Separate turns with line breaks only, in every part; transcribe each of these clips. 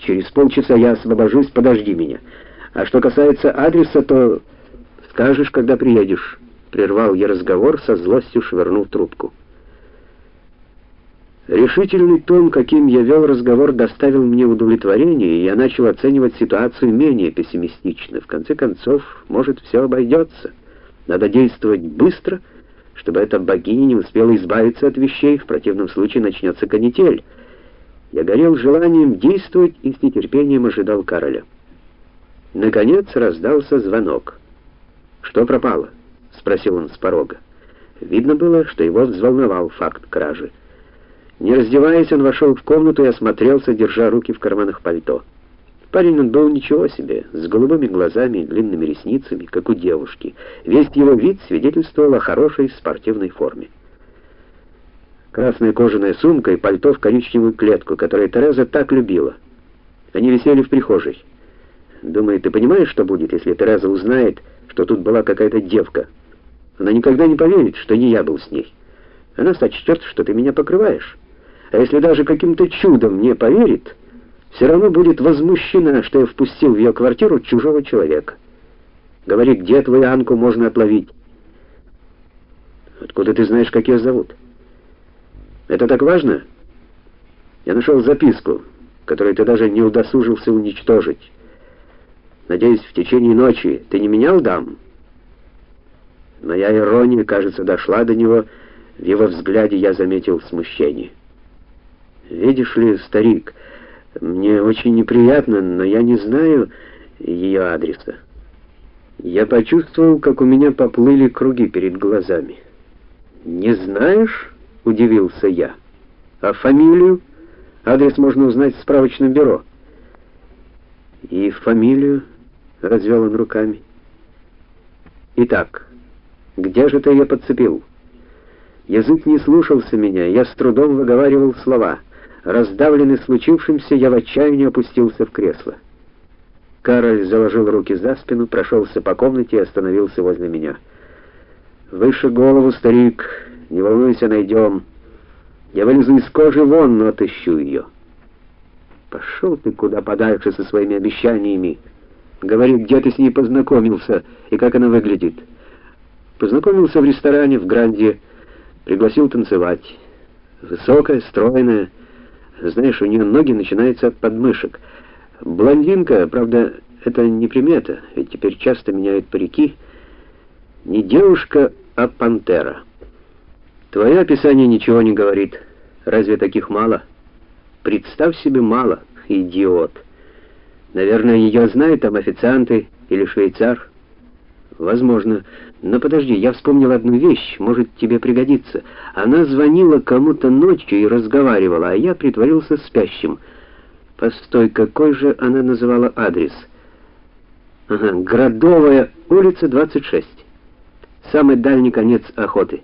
Через полчаса я освобожусь, подожди меня. А что касается адреса, то скажешь, когда приедешь. Прервал я разговор, со злостью швырнув трубку. Решительный тон, каким я вел разговор, доставил мне удовлетворение, и я начал оценивать ситуацию менее пессимистично. В конце концов, может, все обойдется. Надо действовать быстро, чтобы эта богиня не успела избавиться от вещей, в противном случае начнется канитель. Я горел желанием действовать и с нетерпением ожидал Кароля. Наконец раздался звонок. «Что пропало?» — спросил он с порога. Видно было, что его взволновал факт кражи. Не раздеваясь, он вошел в комнату и осмотрелся, держа руки в карманах пальто. Парень он был ничего себе, с голубыми глазами и длинными ресницами, как у девушки. Весь его вид свидетельствовал о хорошей спортивной форме. Красная кожаная сумка и пальто в коричневую клетку, которую Тереза так любила. Они висели в прихожей. Думаю, ты понимаешь, что будет, если Тереза узнает, что тут была какая-то девка? Она никогда не поверит, что не я был с ней. Она сочтет, что ты меня покрываешь. А если даже каким-то чудом не поверит, все равно будет возмущена, что я впустил в ее квартиру чужого человека. Говорит, где твою Анку можно отловить? Откуда ты знаешь, как ее зовут? Это так важно? Я нашел записку, которую ты даже не удосужился уничтожить. Надеюсь, в течение ночи ты не менял дам? Моя ирония, кажется, дошла до него. В его взгляде я заметил смущение. Видишь ли, старик, мне очень неприятно, но я не знаю ее адреса. Я почувствовал, как у меня поплыли круги перед глазами. Не знаешь? Удивился я. А фамилию? Адрес можно узнать в справочном бюро. И фамилию? развел он руками. Итак, где же ты ее подцепил? Язык не слушался меня, я с трудом выговаривал слова. Раздавленный случившимся, я в отчаянии опустился в кресло. Кароль заложил руки за спину, прошелся по комнате и остановился возле меня. «Выше голову, старик, не волнуйся, найдем. Я вылезу из кожи вон, но отыщу ее». «Пошел ты куда подальше со своими обещаниями. Говори, где ты с ней познакомился и как она выглядит». Познакомился в ресторане в Гранде, пригласил танцевать. Высокая, стройная, знаешь, у нее ноги начинаются от подмышек. Блондинка, правда, это не примета, ведь теперь часто меняют парики. Не девушка, а пантера. Твое описание ничего не говорит. Разве таких мало? Представь себе мало, идиот. Наверное, ее знают там официанты или швейцар. Возможно. Но подожди, я вспомнил одну вещь, может, тебе пригодится. Она звонила кому-то ночью и разговаривала, а я притворился спящим. Постой, какой же она называла адрес? Ага, Градовая улица 26. Самый дальний конец охоты.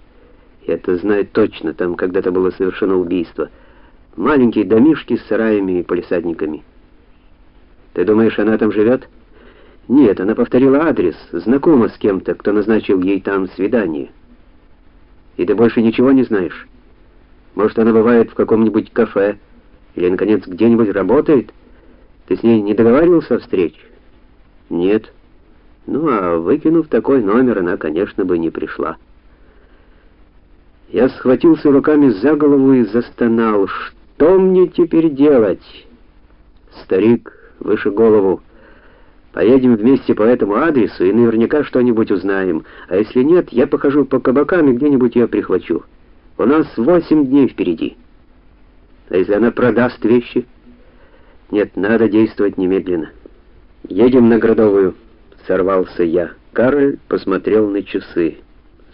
Я это знаю точно, там когда-то было совершено убийство. Маленькие домишки с сараями и полисадниками. Ты думаешь, она там живет? Нет, она повторила адрес, знакома с кем-то, кто назначил ей там свидание. И ты больше ничего не знаешь? Может, она бывает в каком-нибудь кафе или наконец где-нибудь работает? Ты с ней не договаривался о встрече? Нет. Ну, а выкинув такой номер, она, конечно, бы не пришла. Я схватился руками за голову и застонал. Что мне теперь делать? Старик выше голову Поедем вместе по этому адресу и наверняка что-нибудь узнаем. А если нет, я похожу по кабакам и где-нибудь ее прихвачу. У нас восемь дней впереди. А если она продаст вещи? Нет, надо действовать немедленно. Едем на Городовую, сорвался я. Кароль посмотрел на часы.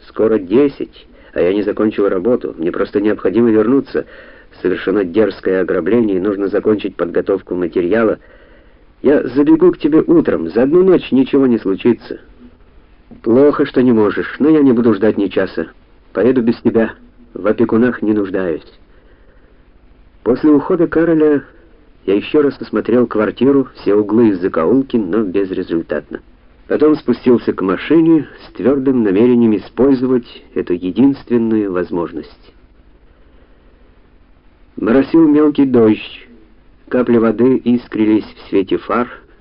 Скоро десять, а я не закончил работу. Мне просто необходимо вернуться. Совершено дерзкое ограбление, и нужно закончить подготовку материала. Я забегу к тебе утром, за одну ночь ничего не случится. Плохо, что не можешь, но я не буду ждать ни часа. Поеду без тебя, в опекунах не нуждаюсь. После ухода Кароля я еще раз осмотрел квартиру, все углы и закоулки, но безрезультатно. Потом спустился к машине с твердым намерением использовать эту единственную возможность. Моросил мелкий дождь. Капли воды искрились в свете фар,